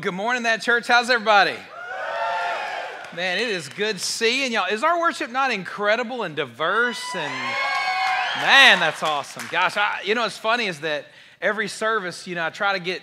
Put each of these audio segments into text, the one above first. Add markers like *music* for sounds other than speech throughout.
Good morning, that church. How's everybody? Man, it is good seeing y'all. Is our worship not incredible and diverse? And man, that's awesome. Gosh, I, you know what's funny is that every service, you know, I try to get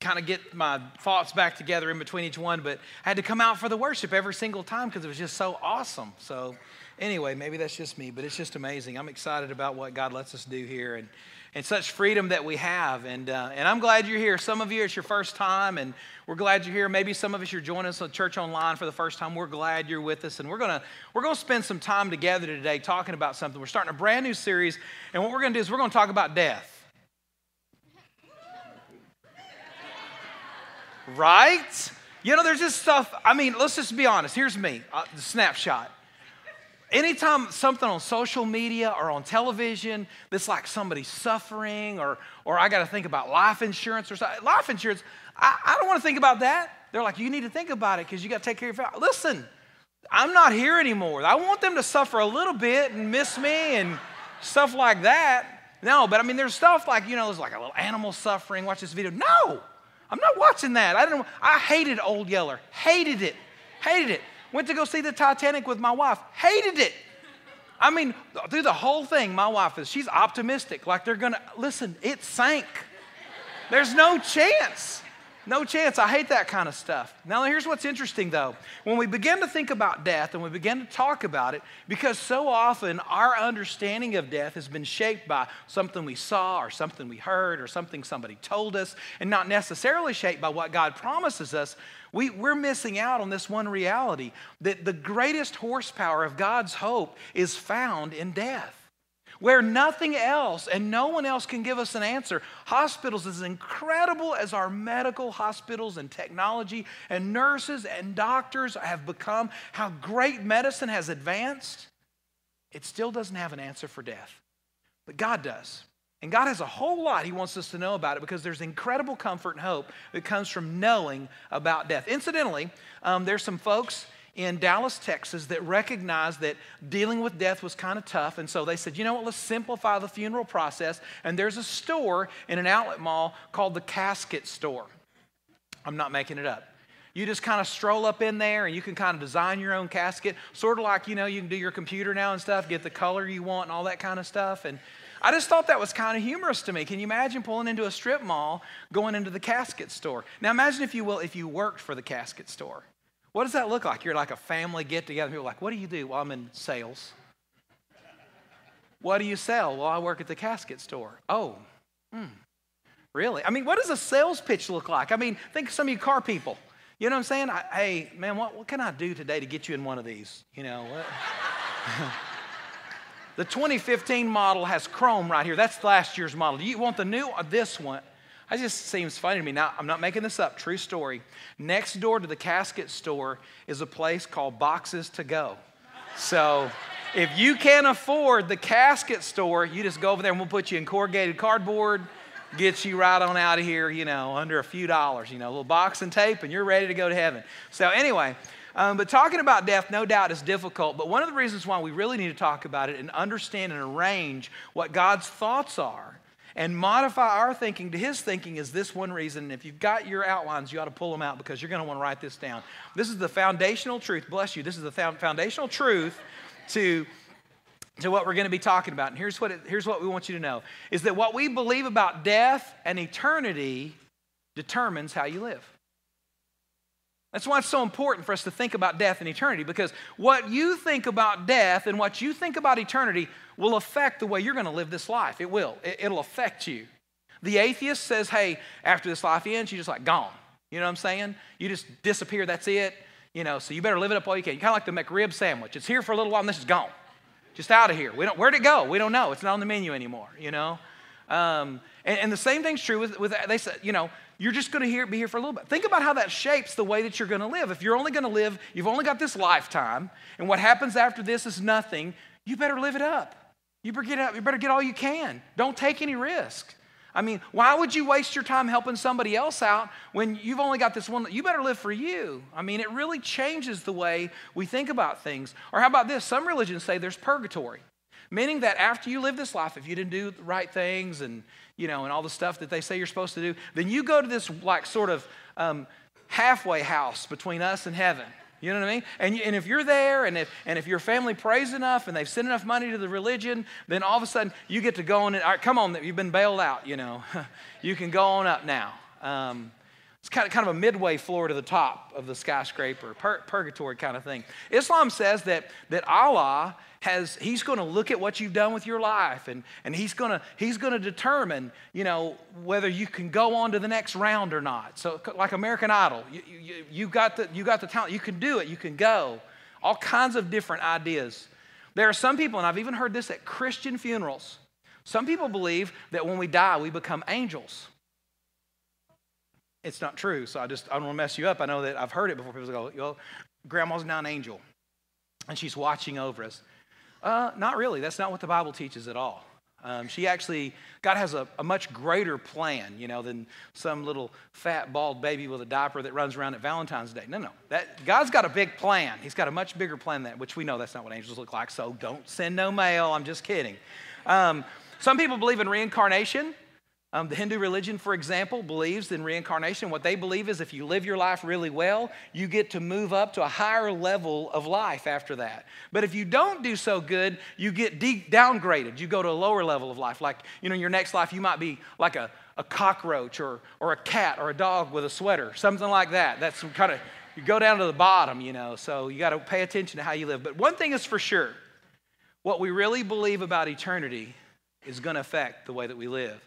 kind of get my thoughts back together in between each one, but I had to come out for the worship every single time because it was just so awesome. So, anyway, maybe that's just me, but it's just amazing. I'm excited about what God lets us do here. And and such freedom that we have. And, uh, and I'm glad you're here. Some of you, it's your first time, and we're glad you're here. Maybe some of us, you're joining us on church online for the first time. We're glad you're with us. And we're going to we're gonna spend some time together today talking about something. We're starting a brand new series, and what we're going to do is we're going to talk about death. right? You know, there's just stuff. I mean, let's just be honest. Here's me, uh, the snapshot anytime something on social media or on television that's like somebody's suffering or, or I got to think about life insurance or something, life insurance, I, I don't want to think about that. They're like, you need to think about it because you got to take care of your family. Listen, I'm not here anymore. I want them to suffer a little bit and miss me and stuff like that. No, but I mean, there's stuff like, you know, there's like a little animal suffering. Watch this video. No, I'm not watching that. I don't. I hated Old Yeller. Hated it. Hated it. Went to go see the Titanic with my wife. Hated it. I mean, through the whole thing, my wife is, she's optimistic. Like they're gonna, listen, it sank. There's no chance. No chance. I hate that kind of stuff. Now, here's what's interesting though. When we begin to think about death and we begin to talk about it, because so often our understanding of death has been shaped by something we saw or something we heard or something somebody told us, and not necessarily shaped by what God promises us, we, we're missing out on this one reality that the greatest horsepower of God's hope is found in death where nothing else and no one else can give us an answer. Hospitals, as incredible as our medical hospitals and technology and nurses and doctors have become, how great medicine has advanced, it still doesn't have an answer for death. But God does. And God has a whole lot He wants us to know about it because there's incredible comfort and hope that comes from knowing about death. Incidentally, um, there's some folks in Dallas, Texas that recognized that dealing with death was kind of tough. And so they said, you know what, let's simplify the funeral process. And there's a store in an outlet mall called the Casket Store. I'm not making it up. You just kind of stroll up in there and you can kind of design your own casket, sort of like, you know, you can do your computer now and stuff, get the color you want and all that kind of stuff. And I just thought that was kind of humorous to me. Can you imagine pulling into a strip mall, going into the casket store? Now imagine, if you will, if you worked for the casket store. What does that look like? You're like a family get together. People are like, what do you do? Well, I'm in sales. What do you sell? Well, I work at the casket store. Oh, hmm. Really? I mean, what does a sales pitch look like? I mean, think of some of you car people. You know what I'm saying? I, hey, man, what, what can I do today to get you in one of these? You know, *laughs* The 2015 model has chrome right here. That's last year's model. Do you want the new or this one? It just seems funny to me. Now, I'm not making this up, true story. Next door to the casket store is a place called Boxes to Go. So if you can't afford the casket store, you just go over there and we'll put you in corrugated cardboard, get you right on out of here, you know, under a few dollars, you know, a little box and tape, and you're ready to go to heaven. So, anyway, um, but talking about death, no doubt, is difficult. But one of the reasons why we really need to talk about it and understand and arrange what God's thoughts are and modify our thinking to His thinking is this one reason. If you've got your outlines, you ought to pull them out because you're going to want to write this down. This is the foundational truth. Bless you. This is the foundational truth to to what we're going to be talking about. And here's what, it, here's what we want you to know is that what we believe about death and eternity determines how you live. That's why it's so important for us to think about death and eternity because what you think about death and what you think about eternity will affect the way you're going to live this life. It will, it, will affect you. The atheist says, hey, after this life ends, you're just like gone. You know what I'm saying? You just disappear, that's it. You know, so you better live it up while you can. You kind of like the McRib sandwich. It's here for a little while and this is gone. Just out of here. We don't, where'd it go? We don't know. It's not on the menu anymore, you know? Um, and, and, the same thing's true with, with they said, you know, you're just going to be here for a little bit. Think about how that shapes the way that you're going to live. If you're only going to live, you've only got this lifetime, and what happens after this is nothing, you better live it up. You better get, out, you better get all you can. Don't take any risk. I mean, why would you waste your time helping somebody else out when you've only got this one? You better live for you. I mean, it really changes the way we think about things. Or how about this? Some religions say there's purgatory, meaning that after you live this life, if you didn't do the right things and you know, and all the stuff that they say you're supposed to do, then you go to this like sort of um, halfway house between us and heaven. You know what I mean? And, and if you're there and if, and if your family prays enough and they've sent enough money to the religion, then all of a sudden you get to go on. And, come on, you've been bailed out, you know. *laughs* you can go on up now. Um, it's kind of, kind of a midway floor to the top of the skyscraper, pur- purgatory kind of thing. Islam says that, that Allah has, he's going to look at what you've done with your life and, and he's going to he's going to determine, you know, whether you can go on to the next round or not. So like American Idol, you, you, you, got the, you got the talent, you can do it, you can go. All kinds of different ideas. There are some people, and I've even heard this at Christian funerals, some people believe that when we die, we become angels it's not true. So I just, I don't want to mess you up. I know that I've heard it before. People go, well, grandma's now an angel and she's watching over us. Uh, not really. That's not what the Bible teaches at all. Um, she actually, God has a, a, much greater plan, you know, than some little fat, bald baby with a diaper that runs around at Valentine's Day. No, no. That, God's got a big plan. He's got a much bigger plan than that, which we know that's not what angels look like, so don't send no mail. I'm just kidding. Um, some people believe in reincarnation. Um, the Hindu religion, for example, believes in reincarnation. What they believe is if you live your life really well, you get to move up to a higher level of life after that. But if you don't do so good, you get de- downgraded. You go to a lower level of life. Like, you know, in your next life, you might be like a, a cockroach or, or a cat or a dog with a sweater, something like that. That's kind of, you go down to the bottom, you know, so you got to pay attention to how you live. But one thing is for sure what we really believe about eternity is going to affect the way that we live.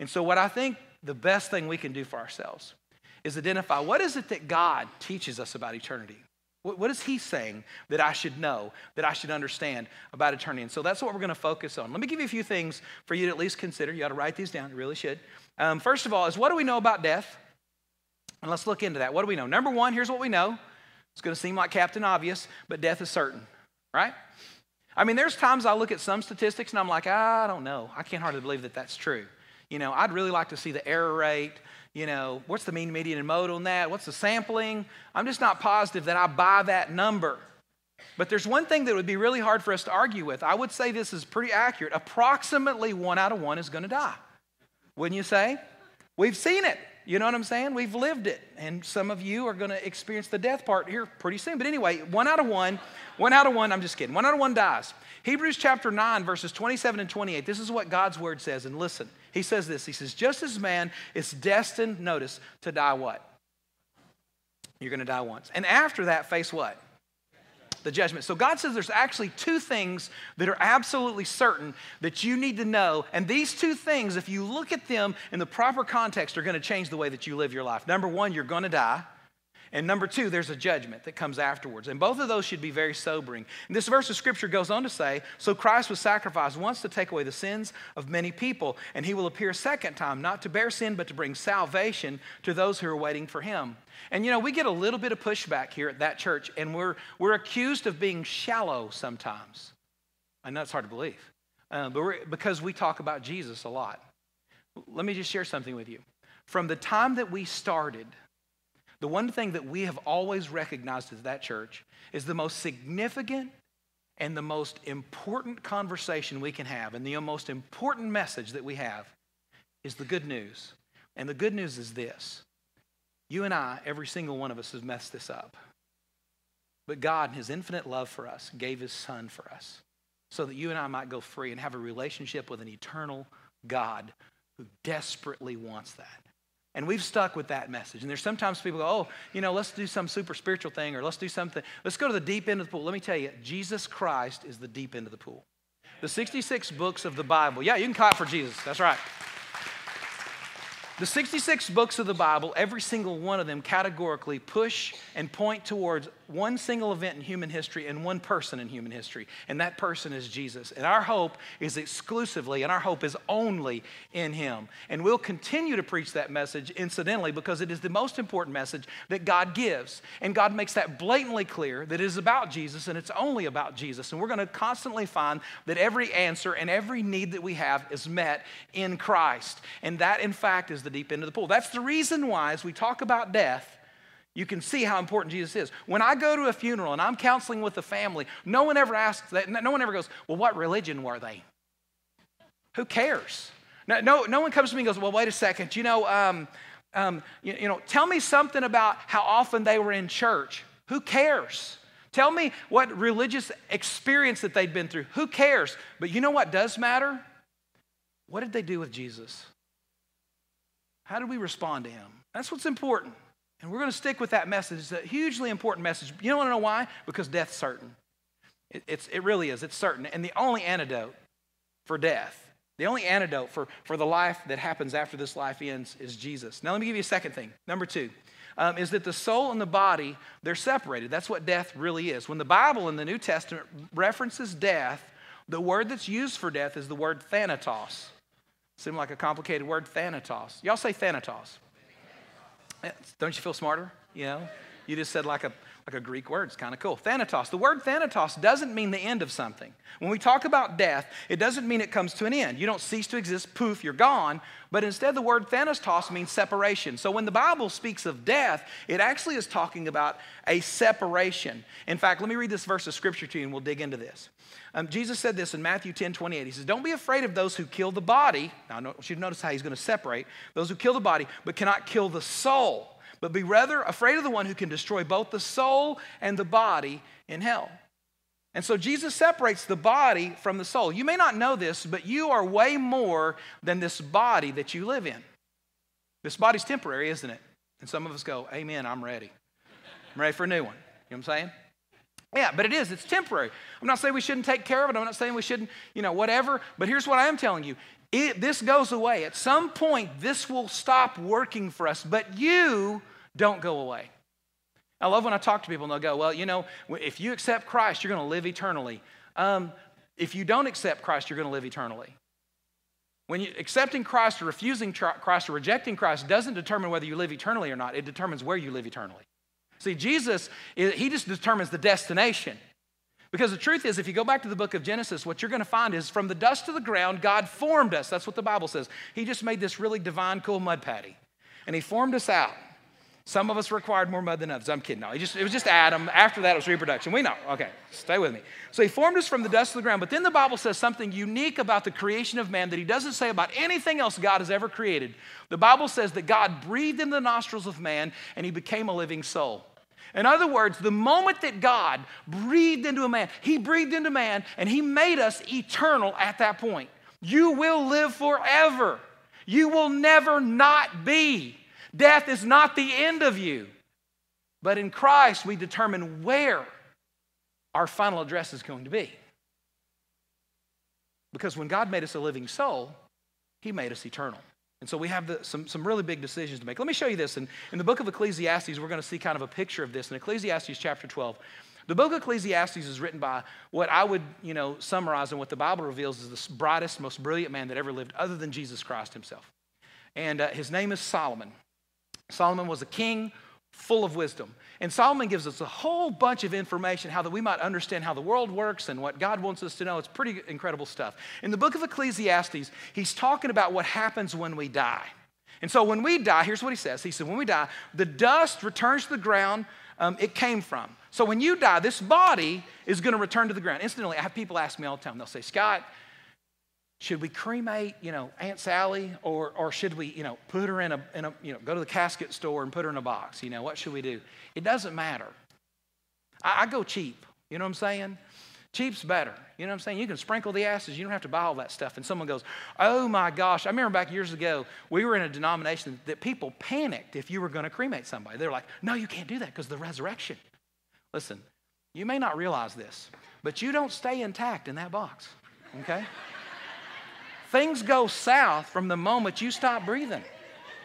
And so, what I think the best thing we can do for ourselves is identify what is it that God teaches us about eternity? What is He saying that I should know, that I should understand about eternity? And so that's what we're going to focus on. Let me give you a few things for you to at least consider. You ought to write these down, you really should. Um, first of all, is what do we know about death? And let's look into that. What do we know? Number one, here's what we know. It's going to seem like Captain Obvious, but death is certain, right? I mean, there's times I look at some statistics and I'm like, I don't know. I can't hardly believe that that's true. You know, I'd really like to see the error rate. You know, what's the mean, median, and mode on that? What's the sampling? I'm just not positive that I buy that number. But there's one thing that would be really hard for us to argue with. I would say this is pretty accurate. Approximately one out of one is going to die. Wouldn't you say? We've seen it. You know what I'm saying? We've lived it. And some of you are going to experience the death part here pretty soon. But anyway, one out of one, one out of one, I'm just kidding. One out of one dies. Hebrews chapter 9, verses 27 and 28. This is what God's word says. And listen, he says this He says, just as man is destined, notice, to die what? You're going to die once. And after that, face what? the judgment. So God says there's actually two things that are absolutely certain that you need to know. And these two things, if you look at them in the proper context, are going to change the way that you live your life. Number one, you're going to die. And number two, there's a judgment that comes afterwards. And both of those should be very sobering. And this verse of scripture goes on to say So Christ was sacrificed once to take away the sins of many people, and he will appear a second time, not to bear sin, but to bring salvation to those who are waiting for him. And you know, we get a little bit of pushback here at that church, and we're, we're accused of being shallow sometimes. I know it's hard to believe, uh, but because we talk about Jesus a lot. Let me just share something with you. From the time that we started, the one thing that we have always recognized as that church is the most significant and the most important conversation we can have, and the most important message that we have is the good news. And the good news is this you and I, every single one of us, has messed this up. But God, in His infinite love for us, gave His Son for us so that you and I might go free and have a relationship with an eternal God who desperately wants that. And we've stuck with that message. And there's sometimes people go, oh, you know, let's do some super spiritual thing or let's do something. Let's go to the deep end of the pool. Let me tell you, Jesus Christ is the deep end of the pool. The 66 books of the Bible. Yeah, you can clap for Jesus. That's right. The 66 books of the Bible, every single one of them categorically push and point towards one single event in human history and one person in human history, and that person is Jesus. And our hope is exclusively, and our hope is only in Him. And we'll continue to preach that message, incidentally, because it is the most important message that God gives. And God makes that blatantly clear that it is about Jesus and it's only about Jesus. And we're going to constantly find that every answer and every need that we have is met in Christ. And that, in fact, is the deep end of the pool. That's the reason why, as we talk about death, you can see how important Jesus is. When I go to a funeral and I'm counseling with the family, no one ever asks that. No one ever goes, Well, what religion were they? Who cares? No, no, no one comes to me and goes, Well, wait a second. You know, um, Um, you, you know, tell me something about how often they were in church. Who cares? Tell me what religious experience that they'd been through. Who cares? But you know what does matter? What did they do with Jesus? How did we respond to him? That's what's important. And we're going to stick with that message. It's a hugely important message. You don't want to know why? Because death's certain. It, it's, it really is. It's certain. And the only antidote for death, the only antidote for, for the life that happens after this life ends is Jesus. Now, let me give you a second thing. Number two um, is that the soul and the body, they're separated. That's what death really is. When the Bible in the New Testament references death, the word that's used for death is the word thanatos. Seem like a complicated word, thanatos. Y'all say thanatos. Eh, don't you feel smarter? You know, you just said like a like a Greek word. It's kind of cool. Thanatos. The word thanatos doesn't mean the end of something. When we talk about death, it doesn't mean it comes to an end. You don't cease to exist, poof, you're gone. But instead, the word thanatos means separation. So when the Bible speaks of death, it actually is talking about a separation. In fact, let me read this verse of scripture to you and we'll dig into this. Um, Jesus said this in Matthew 10 28. He says, Don't be afraid of those who kill the body. Now, you to notice how he's going to separate those who kill the body, but cannot kill the soul but be rather afraid of the one who can destroy both the soul and the body in hell. And so Jesus separates the body from the soul. You may not know this, but you are way more than this body that you live in. This body's temporary, isn't it? And some of us go, Amen, I'm ready. I'm ready for a new one. You know what I'm saying? Yeah, but it is. It's temporary. I'm not saying we shouldn't take care of it. I'm not saying we shouldn't, you know, whatever. But here's what I am telling you it, this goes away. At some point, this will stop working for us. But you don't go away. I love when I talk to people and they'll go, Well, you know, if you accept Christ, you're going to live eternally. Um, if you don't accept Christ, you're going to live eternally. When you accepting Christ or refusing Christ or rejecting Christ doesn't determine whether you live eternally or not, it determines where you live eternally. See, Jesus, he just determines the destination. Because the truth is, if you go back to the book of Genesis, what you're going to find is from the dust of the ground, God formed us. That's what the Bible says. He just made this really divine, cool mud patty. And He formed us out. Some of us required more mud than others. I'm kidding. No, it, just, it was just Adam. After that, it was reproduction. We know. Okay, stay with me. So he formed us from the dust of the ground. But then the Bible says something unique about the creation of man that he doesn't say about anything else God has ever created. The Bible says that God breathed in the nostrils of man and he became a living soul. In other words, the moment that God breathed into a man, he breathed into man and he made us eternal at that point. You will live forever. You will never not be. Death is not the end of you. But in Christ, we determine where our final address is going to be. Because when God made us a living soul, He made us eternal. And so we have the, some, some really big decisions to make. Let me show you this. In, in the book of Ecclesiastes, we're going to see kind of a picture of this in Ecclesiastes chapter 12. The book of Ecclesiastes is written by what I would, you know, summarize and what the Bible reveals is the brightest, most brilliant man that ever lived, other than Jesus Christ himself. And uh, his name is Solomon. Solomon was a king full of wisdom. And Solomon gives us a whole bunch of information how that we might understand how the world works and what God wants us to know. It's pretty incredible stuff. In the book of Ecclesiastes, he's talking about what happens when we die. And so when we die, here's what he says. He said, when we die, the dust returns to the ground um, it came from. So when you die, this body is going to return to the ground. Incidentally, I have people ask me all the time. They'll say, Scott, should we cremate, you know, Aunt Sally, or, or should we, you know, put her in a, in a, you know, go to the casket store and put her in a box? You know, what should we do? It doesn't matter. I, I go cheap. You know what I'm saying? Cheap's better. You know what I'm saying? You can sprinkle the ashes. You don't have to buy all that stuff. And someone goes, oh my gosh. I remember back years ago, we were in a denomination that people panicked if you were going to cremate somebody. They're like, no, you can't do that because the resurrection. Listen, you may not realize this, but you don't stay intact in that box, okay? Things go south from the moment you stop breathing.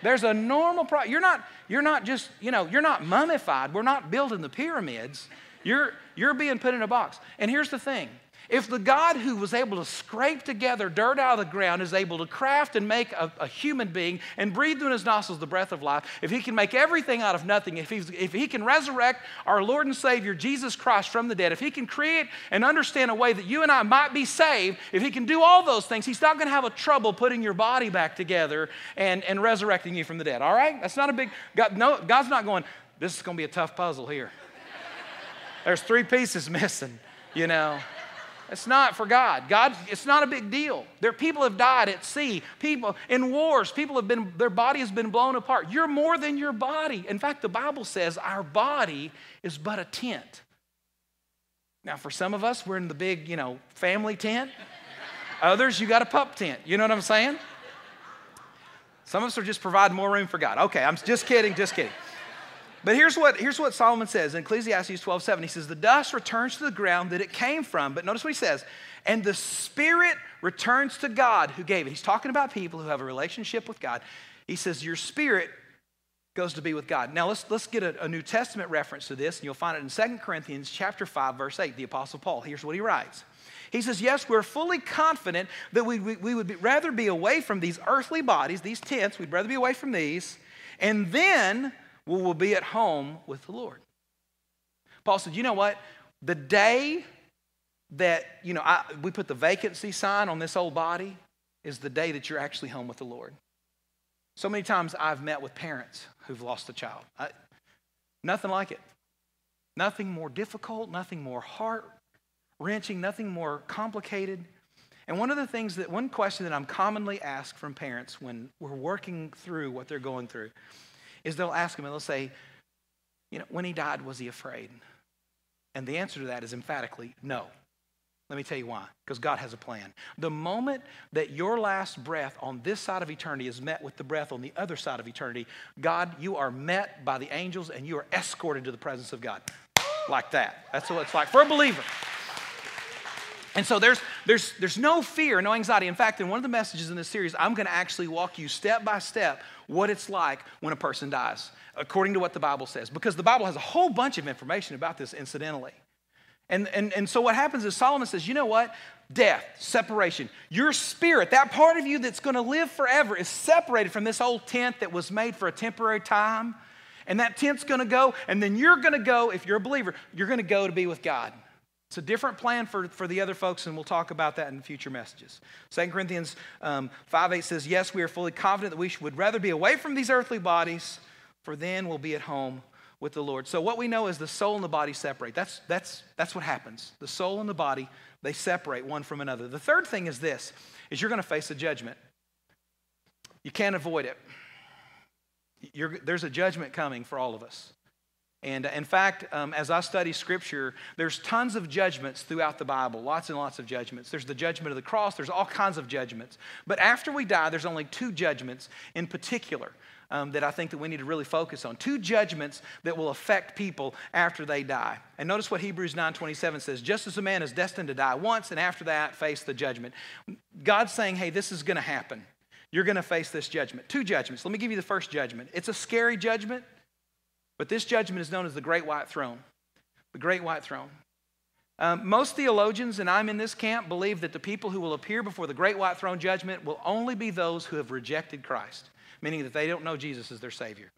There's a normal pro- you're not you're not just, you know, you're not mummified. We're not building the pyramids. You're you're being put in a box. And here's the thing. If the God who was able to scrape together dirt out of the ground is able to craft and make a, a, human being and breathe through his nostrils the breath of life, if he can make everything out of nothing, if, if he can resurrect our Lord and Savior Jesus Christ from the dead, if he can create and understand a way that you and I might be saved, if he can do all those things, he's not going to have a trouble putting your body back together and, and resurrecting you from the dead. All right? That's not a big, God, no, God's not going, this is going to be a tough puzzle here. There's three pieces missing, you know. It's not for God. God, it's not a big deal. There people have died at sea. People in wars, people have been their body has been blown apart. You're more than your body. In fact, the Bible says our body is but a tent. Now, for some of us, we're in the big, you know, family tent. Others, you got a pup tent. You know what I'm saying? Some of us are just providing more room for God. Okay, I'm just kidding, just kidding. But here's what, here's what Solomon says in Ecclesiastes 12 7. He says, The dust returns to the ground that it came from. But notice what he says, and the spirit returns to God who gave it. He's talking about people who have a relationship with God. He says, Your spirit goes to be with God. Now let's, let's get a, a New Testament reference to this, and you'll find it in 2 Corinthians chapter 5, verse 8, the Apostle Paul. Here's what he writes. He says, Yes, we're fully confident that we, we, we would be, rather be away from these earthly bodies, these tents, we'd rather be away from these, and then we will be at home with the Lord. Paul said, You know what? The day that, you know, I, we put the vacancy sign on this old body is the day that you're actually home with the Lord. So many times I've met with parents who've lost a child. I, nothing like it. Nothing more difficult, nothing more heart wrenching, nothing more complicated. And one of the things that, one question that I'm commonly asked from parents when we're working through what they're going through is they'll ask him and they'll say, you know, when he died, was he afraid? And the answer to that is emphatically no. Let me tell you why. Because God has a plan. The moment that your last breath on this side of eternity is met with the breath on the other side of eternity, God, you are met by the angels and you are escorted to the presence of God. Like that. That's what it's like for a believer. And so there's, there's, there's no fear, no anxiety. In fact, in one of the messages in this series, I'm going to actually walk you step by step what it's like when a person dies, according to what the Bible says. Because the Bible has a whole bunch of information about this, incidentally. And, and, and so what happens is Solomon says, you know what? Death, separation. Your spirit, that part of you that's going to live forever, is separated from this old tent that was made for a temporary time. And that tent's going to go, and then you're going to go, if you're a believer, you're going to go to be with God. It's a different plan for, for the other folks, and we'll talk about that in future messages. 2 Corinthians um, 5 8 says, Yes, we are fully confident that we would rather be away from these earthly bodies, for then we'll be at home with the Lord. So, what we know is the soul and the body separate. That's, that's, that's what happens. The soul and the body, they separate one from another. The third thing is this is you're going to face a judgment. You can't avoid it. You're, there's a judgment coming for all of us. And uh, in fact, um, as I study scripture, there's tons of judgments throughout the Bible, lots and lots of judgments. There's the judgment of the cross, there's all kinds of judgments. But after we die, there's only two judgments in particular um, that I think that we need to really focus on. Two judgments that will affect people after they die. And notice what Hebrews 9:27 says, just as a man is destined to die once and after that face the judgment. God's saying, hey, this is going to happen. You're going to face this judgment. Two judgments. Let me give you the first judgment. It's a scary judgment. But this judgment is known as the Great White Throne. The Great White Throne. Um, most theologians, and I'm in this camp, believe that the people who will appear before the Great White Throne judgment will only be those who have rejected Christ, meaning that they don't know Jesus as their Savior.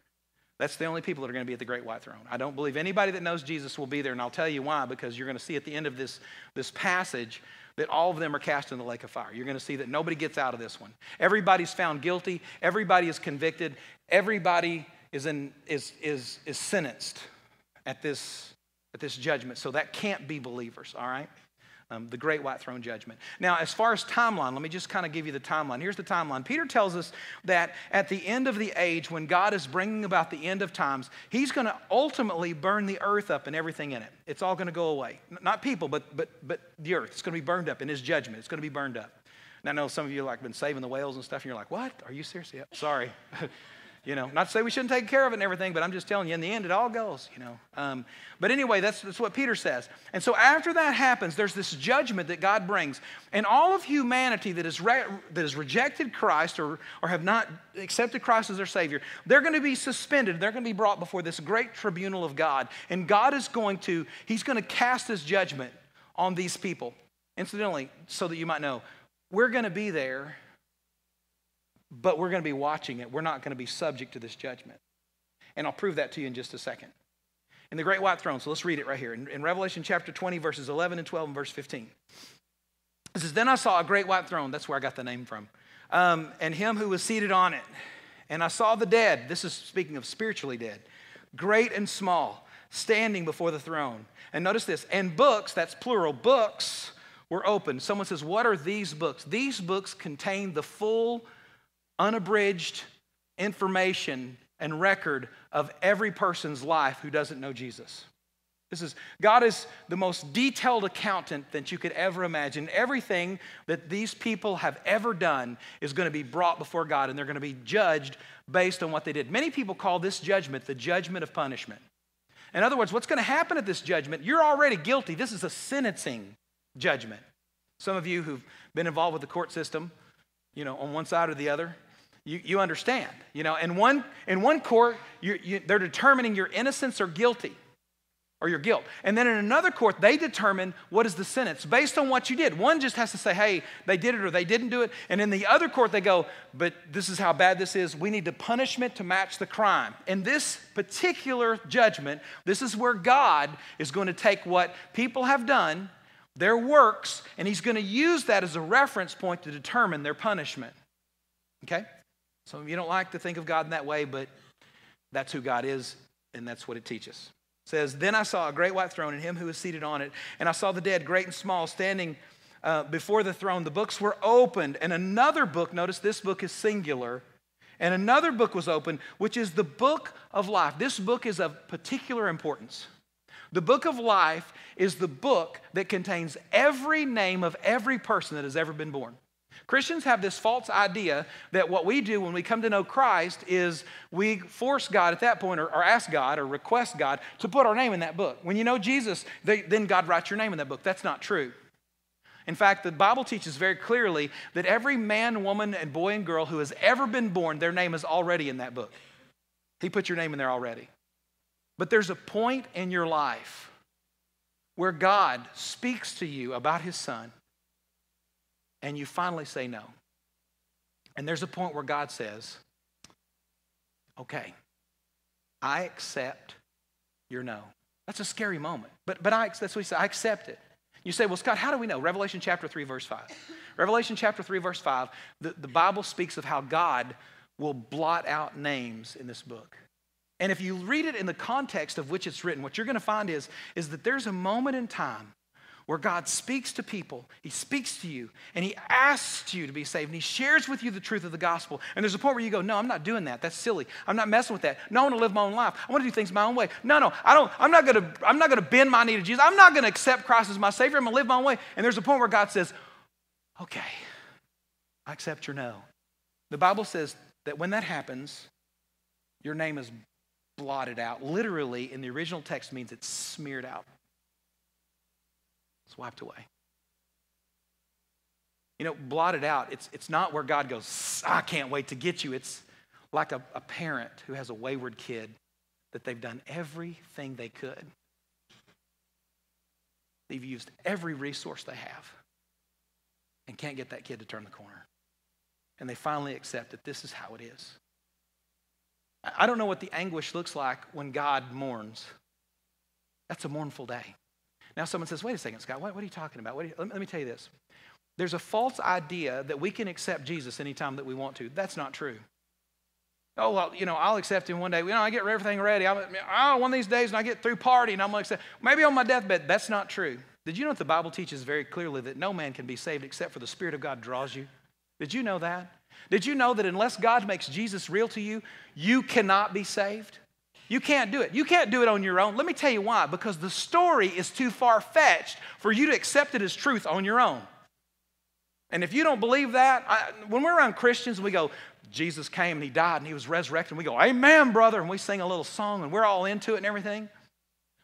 That's the only people that are going to be at the Great White Throne. I don't believe anybody that knows Jesus will be there, and I'll tell you why, because you're going to see at the end of this, this passage that all of them are cast in the lake of fire. You're going to see that nobody gets out of this one. Everybody's found guilty, everybody is convicted, everybody is, in, is, is, is sentenced at this, at this judgment. So that can't be believers, all right? Um, the great white throne judgment. Now, as far as timeline, let me just kind of give you the timeline. Here's the timeline. Peter tells us that at the end of the age, when God is bringing about the end of times, he's going to ultimately burn the earth up and everything in it. It's all going to go away. Not people, but, but, but the earth. It's going to be burned up in his judgment. It's going to be burned up. Now, I know some of you like been saving the whales and stuff, and you're like, what? Are you serious? Yeah, sorry. *laughs* You know, not to say we shouldn't take care of it and everything, but I'm just telling you, in the end, it all goes, you know. Um, but anyway, that's, that's what Peter says. And so after that happens, there's this judgment that God brings. And all of humanity that, is re- that has rejected Christ or, or have not accepted Christ as their Savior, they're going to be suspended. They're going to be brought before this great tribunal of God. And God is going to, He's going to cast His judgment on these people. Incidentally, so that you might know, we're going to be there but we're going to be watching it. We're not going to be subject to this judgment. And I'll prove that to you in just a second. In the great white throne, so let's read it right here. In, in Revelation chapter 20, verses 11 and 12 and verse 15. It says, Then I saw a great white throne. That's where I got the name from. Um, and him who was seated on it. And I saw the dead. This is speaking of spiritually dead, great and small, standing before the throne. And notice this, and books, that's plural, books were opened. Someone says, What are these books? These books contain the full, unabridged information and record of every person's life who doesn't know Jesus. This is God is the most detailed accountant that you could ever imagine. Everything that these people have ever done is going to be brought before God and they're going to be judged based on what they did. Many people call this judgment the judgment of punishment. In other words, what's going to happen at this judgment? You're already guilty. This is a sentencing judgment. Some of you who've been involved with the court system, you know, on one side or the other, you, you understand. You know, in one, in one court, you, you, they're determining your innocence or guilty or your guilt. And then in another court, they determine what is the sentence based on what you did. One just has to say, hey, they did it or they didn't do it. And in the other court, they go, but this is how bad this is. We need the punishment to match the crime. In this particular judgment, this is where God is going to take what people have done, their works, and He's going to use that as a reference point to determine their punishment. Okay? Some of you don't like to think of God in that way, but that's who God is, and that's what it teaches says, Then I saw a great white throne and him who was seated on it, and I saw the dead, great and small, standing uh, before the throne. The books were opened, and another book, notice this book is singular, and another book was opened, which is the book of life. This book is of particular importance. The book of life is the book that contains every name of every person that has ever been born. Christians have this false idea that what we do when we come to know Christ is we force God at that point or, or ask God or request God to put our name in that book. When you know Jesus, they, then God writes your name in that book. That's not true. In fact, the Bible teaches very clearly that every man, woman, and boy and girl who has ever been born, their name is already in that book. He put your name in there already. But there's a point in your life where God speaks to you about his son and you finally say no. And there's a point where God says, okay, I accept your no. That's a scary moment. But, but I, that's what he said. I accept it. You say, well, Scott, how do we know? Revelation chapter 3, verse 5. Revelation chapter 3, verse 5, the, the Bible speaks of how God will blot out names in this book. And if you read it in the context of which it's written, what you're going to find is, is that there's a moment in time where God speaks to people, He speaks to you, and He asks you to be saved, and He shares with you the truth of the gospel. And there's a point where you go, No, I'm not doing that. That's silly. I'm not messing with that. No, I want to live my own life. I want to do things my own way. No, no, I don't, I'm not gonna, I'm not gonna bend my knee to Jesus. I'm not gonna accept Christ as my Savior. I'm gonna live my own way. And there's a point where God says, Okay, I accept your no. The Bible says that when that happens, your name is blotted out. Literally, in the original text means it's smeared out. It's wiped away. You know, blotted out, it's, it's not where God goes, I can't wait to get you. It's like a, a parent who has a wayward kid that they've done everything they could. They've used every resource they have and can't get that kid to turn the corner. And they finally accept that this is how it is. I don't know what the anguish looks like when God mourns. That's a mournful day. Now, someone says, wait a second, Scott, what, what are you talking about? You, let, me, let me tell you this. There's a false idea that we can accept Jesus anytime that we want to. That's not true. Oh, well, you know, I'll accept him one day. You know, I get everything ready. I'm, oh, one of these days, and I get through partying, I'm going to accept. Maybe on my deathbed. That's not true. Did you know that the Bible teaches very clearly that no man can be saved except for the Spirit of God draws you? Did you know that? Did you know that unless God makes Jesus real to you, you cannot be saved? You can't do it. You can't do it on your own. Let me tell you why. Because the story is too far fetched for you to accept it as truth on your own. And if you don't believe that, I, when we're around Christians, we go, Jesus came and he died and he was resurrected. And we go, Amen, brother. And we sing a little song and we're all into it and everything.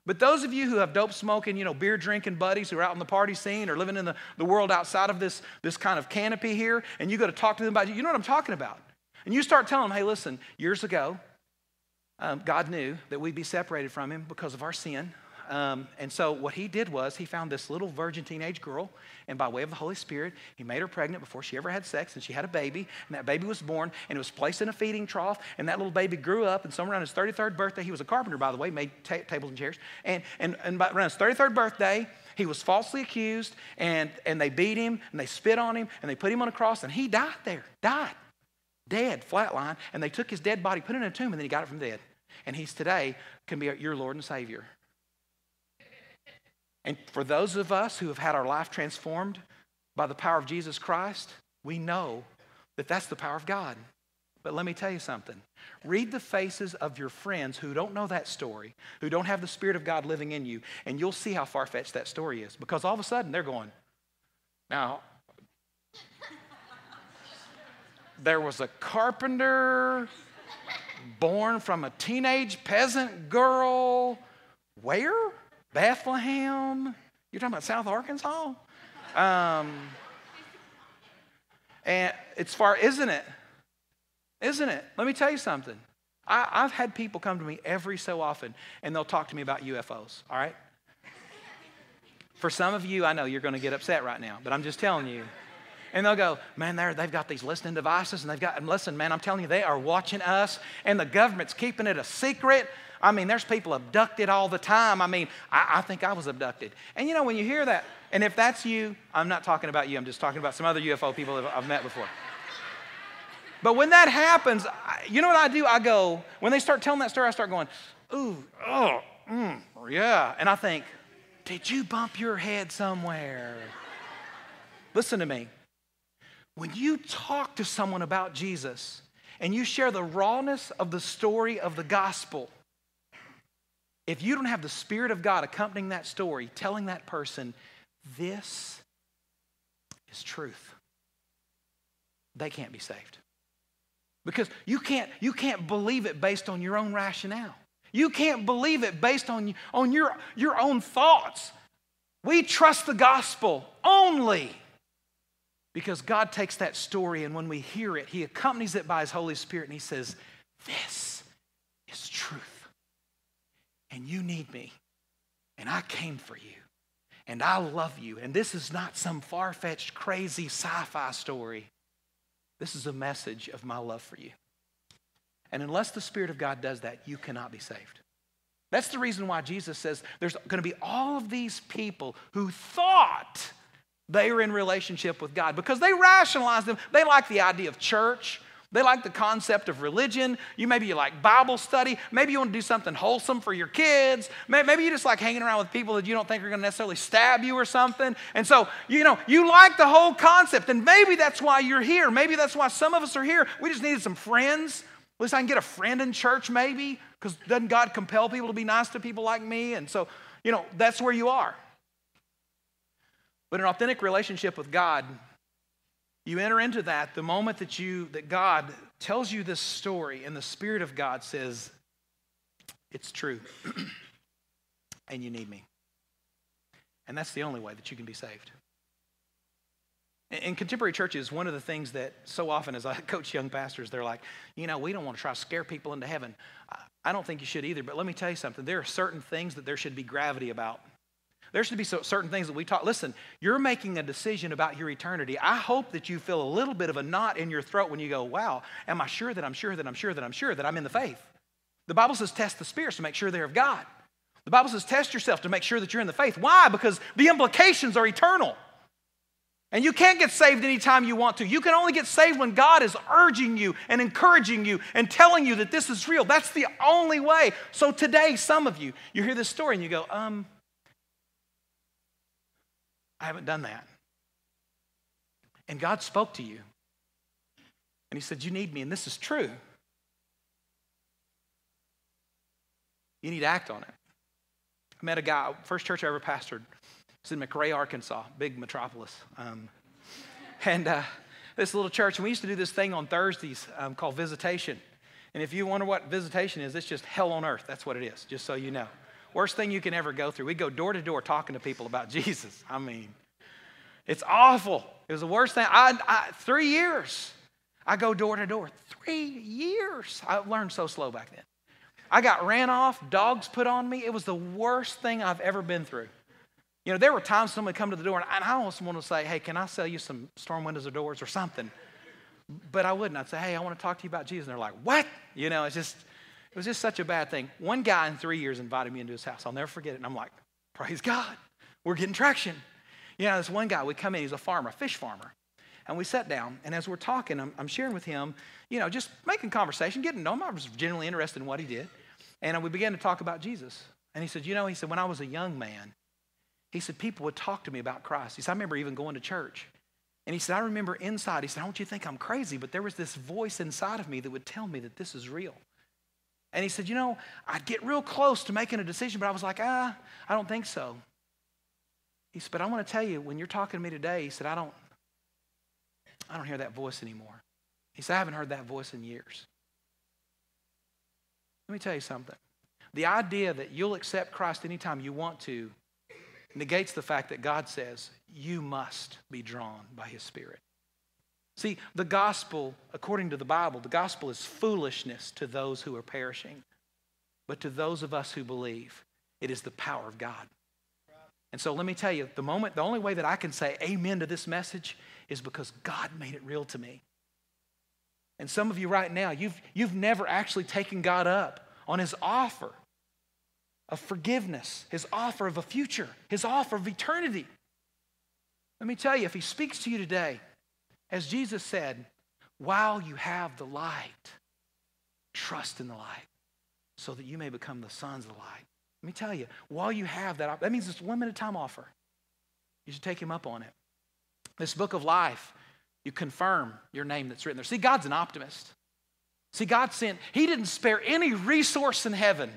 But those of you who have dope smoking, you know, beer drinking buddies who are out in the party scene or living in the, the world outside of this, this kind of canopy here, and you go to talk to them about, you know what I'm talking about. And you start telling them, hey, listen, years ago, um, God knew that we'd be separated from Him because of our sin. Um, and so what he did was he found this little virgin teenage girl, and by way of the Holy Spirit, he made her pregnant before she ever had sex, and she had a baby, and that baby was born, and it was placed in a feeding trough, and that little baby grew up, and somewhere around his 33rd birthday, he was a carpenter, by the way, made ta- tables and chairs, and, and, and around his 33rd birthday, he was falsely accused, and, and they beat him, and they spit on him, and they put him on a cross, and he died there, died, dead, flatline, and they took his dead body, put it in a tomb, and then he got it from dead and he's today can be your Lord and Savior. And for those of us who have had our life transformed by the power of Jesus Christ, we know that that's the power of God. But let me tell you something. Read the faces of your friends who don't know that story, who don't have the Spirit of God living in you, and you'll see how far fetched that story is. Because all of a sudden they're going, now, there was a carpenter born from a teenage peasant girl. Where? Bethlehem? You're talking about South Arkansas? Um, and it's far, isn't it? Isn't it? Let me tell you something. I, I've had people come to me every so often and they'll talk to me about UFOs, all right? For some of you, I know you're going to get upset right now, but I'm just telling you. And they'll go, man, they they've got these listening devices and they've got, and listen, man, I'm telling you, they are watching us and the government's keeping it a secret. I mean, there's people abducted all the time. I mean, I, I, think I was abducted. And you know, when you hear that, and if that's you, I'm not talking about you, I'm just talking about some other UFO people that I've met before. But when that happens, you know what I do? I go, when they start telling that story, I start going, ooh, oh, mm, yeah. And I think, did you bump your head somewhere? Listen to me. When you talk to someone about Jesus and you share the rawness of the story of the gospel, if you don't have the Spirit of God accompanying that story, telling that person, this is truth, they can't be saved. Because you can't, you can't believe it based on your own rationale. You can't believe it based on, on your, your own thoughts. We trust the gospel only because God takes that story and when we hear it, He accompanies it by His Holy Spirit and He says, This is truth. And you need me. And I came for you. And I love you. And this is not some far fetched, crazy sci fi story. This is a message of my love for you. And unless the Spirit of God does that, you cannot be saved. That's the reason why Jesus says there's going to be all of these people who thought they were in relationship with God because they rationalize them. They like the idea of church. They like the concept of religion. You maybe you like Bible study. Maybe you want to do something wholesome for your kids. Maybe you just like hanging around with people that you don't think are going to necessarily stab you or something. And so, you know, you like the whole concept. And maybe that's why you're here. Maybe that's why some of us are here. We just needed some friends. At least I can get a friend in church, maybe, because doesn't God compel people to be nice to people like me? And so, you know, that's where you are. But an authentic relationship with God you enter into that the moment that you that God tells you this story and the spirit of God says it's true *clears throat* and you need me. And that's the only way that you can be saved. In contemporary churches, one of the things that so often as I *laughs* coach young pastors, they're like, you know, we don't want to try to scare people into heaven. I don't think you should either, but let me tell you something. There are certain things that there should be gravity about. There should be certain things that we talk. Listen, you're making a decision about your eternity. I hope that you feel a little bit of a knot in your throat when you go, wow, am I sure that I'm sure that I'm sure that I'm sure that I'm in the faith? The Bible says test the spirits to make sure they're of God. The Bible says test yourself to make sure that you're in the faith. Why? Because the implications are eternal. And you can't get saved anytime you want to. You can only get saved when God is urging you and encouraging you and telling you that this is real. That's the only way. So today, some of you, you hear this story and you go, um, I haven't done that. And God spoke to you. And He said, You need me, and this is true. You need to act on it. I met a guy, first church I ever pastored. It's in McRae, Arkansas, big metropolis. Um, and uh, this little church, and we used to do this thing on Thursdays um, called visitation. And if you wonder what visitation is, it's just hell on earth. That's what it is, just so you know. Worst thing you can ever go through. We go door to door talking to people about *laughs* Jesus. I mean, it's awful. It was the worst thing. I, I, three years. I go door to door. Three years. I learned so slow back then. I got ran off, dogs put on me. It was the worst thing I've ever been through. You know, there were times someone would come to the door and I almost want to say, hey, can I sell you some storm windows or doors or something? But I wouldn't. I'd say, hey, I want to talk to you about Jesus. And they're like, what? You know, it's just, it was just such a bad thing. One guy in three years invited me into his house. I'll never forget it. And I'm like, praise God, we're getting traction. You know, this one guy, we come in, he's a farmer, a fish farmer. And we sat down, and as we're talking, I'm, I'm sharing with him, you know, just making conversation, getting to know him. I was genuinely interested in what he did. And uh, we began to talk about Jesus. And he said, You know, he said, when I was a young man, He said, people would talk to me about Christ. He said, I remember even going to church. And he said, I remember inside, he said, I don't you think I'm crazy, but there was this voice inside of me that would tell me that this is real. And he said, You know, I'd get real close to making a decision, but I was like, Ah, I don't think so. He said, But I want to tell you, when you're talking to me today, he said, I don't, I don't hear that voice anymore. He said, I haven't heard that voice in years. Let me tell you something. The idea that you'll accept Christ anytime you want to negates the fact that God says you must be drawn by his Spirit. See, the gospel, according to the Bible, the gospel is foolishness to those who are perishing. But to those of us who believe, it is the power of God. And so let me tell you, the moment, the only way that I can say amen to this message is because God made it real to me. And some of you right now, you've, you've never actually taken God up on his offer of forgiveness, his offer of a future, his offer of eternity. Let me tell you, if he speaks to you today, as Jesus said, while you have the light, trust in the light so that you may become the sons of the light. Let me tell you, while you have that, that means it's one minute time offer. You should take him up on it. This book of life, you confirm your name that's written there. See, God's an optimist. See, God sent, He didn't spare any resource in heaven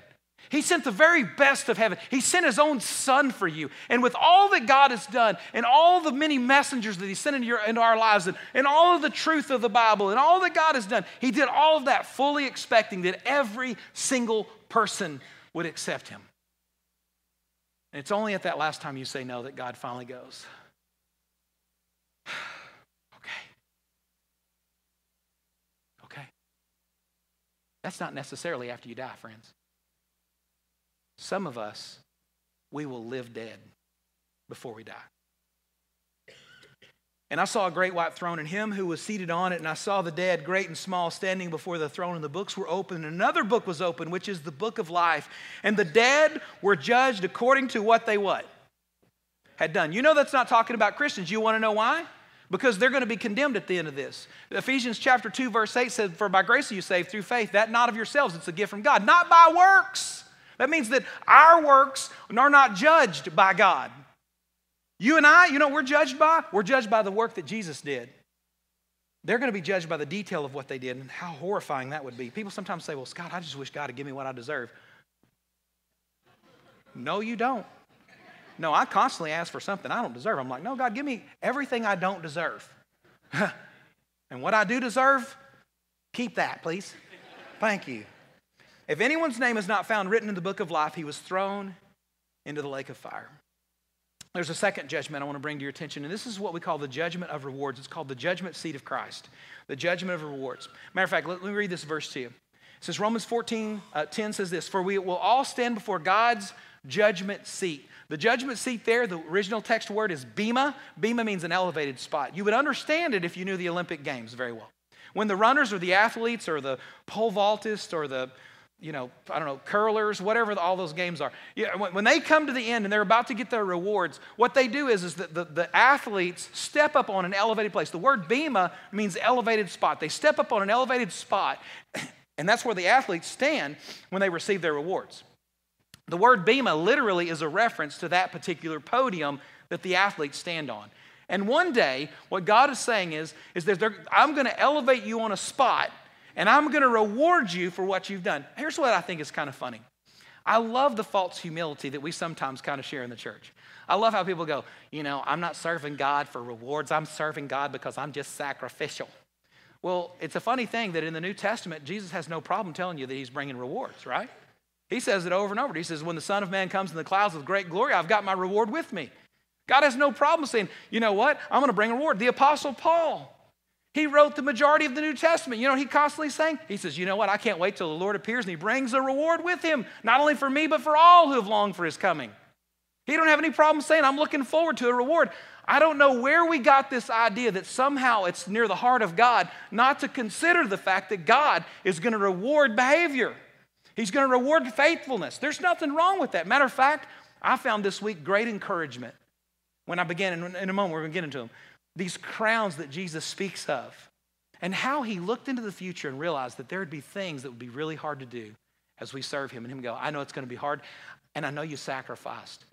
he sent the very best of heaven. He sent his own son for you. And with all that God has done, and all the many messengers that he sent into, your, into our lives, and, and all of the truth of the Bible, and all that God has done, he did all of that fully expecting that every single person would accept him. And it's only at that last time you say no that God finally goes, *sighs* okay. Okay. That's not necessarily after you die, friends. Some of us, we will live dead before we die. And I saw a great white throne and him who was seated on it, and I saw the dead, great and small, standing before the throne, and the books were open. And another book was open, which is the book of life. And the dead were judged according to what they what? Had done. You know that's not talking about Christians. You want to know why? Because they're going to be condemned at the end of this. Ephesians chapter 2, verse 8 says, For by grace are you saved through faith, that not of yourselves, it's a gift from God, not by works that means that our works are not judged by God. You and I, you know, we're judged by? We're judged by the work that Jesus did. They're going to be judged by the detail of what they did and how horrifying that would be. People sometimes say, Well, Scott, I just wish God would give me what I deserve. No, you don't. No, I constantly ask for something I don't deserve. I'm like, No, God, give me everything I don't deserve. *laughs* and what I do deserve, keep that, please. Thank you. If anyone's name is not found written in the book of life, he was thrown into the lake of fire. There's a second judgment I want to bring to your attention, and this is what we call the judgment of rewards. It's called the judgment seat of Christ, the judgment of rewards. Matter of fact, let, me read this verse to you. It says, Romans 14, uh, 10 says this For we will all stand before God's judgment seat. The judgment seat there, the original text word is bema. Bema means an elevated spot. You would understand it if you knew the Olympic Games very well. When the runners or the athletes or the pole vaultists or the you know, I don't know, curlers, whatever all those games are. Yeah, when they come to the end and they're about to get their rewards, what they do is, is that the, the athletes step up on an elevated place. The word bema means elevated spot. They step up on an elevated spot, *coughs* and that's where the athletes stand when they receive their rewards. The word bema literally is a reference to that particular podium that the athletes stand on. And one day, what God is saying is, is that I'm going to elevate you on a spot and I'm going to reward you for what you've done. Here's what I think is kind of funny. I love the false humility that we sometimes kind of share in the church. I love how people go, you know, I'm not serving God for rewards. I'm serving God because I'm just sacrificial. Well, it's a funny thing that in the New Testament, Jesus has no problem telling you that he's bringing rewards, right? He says it over and over. He says, When the Son of Man comes in the clouds with great glory, I've got my reward with me. God has no problem saying, You know what? I'm going to bring a reward. The Apostle Paul, he wrote the majority of the New Testament. You know he constantly saying? He says, You know what? I can't wait till the Lord appears and he brings a reward with him, not only for me, but for all who have longed for his coming. He don't have any problem saying, I'm looking forward to a reward. I don't know where we got this idea that somehow it's near the heart of God not to consider the fact that God is going to reward behavior. He's going to reward faithfulness. There's nothing wrong with that. Matter of fact, I found this week great encouragement when I began, in a moment we're going to get into them, these crowns that Jesus speaks of, and how he looked into the future and realized that there would be things that would be really hard to do as we serve him, and him go, I know it's going to be hard, and I know you sacrificed.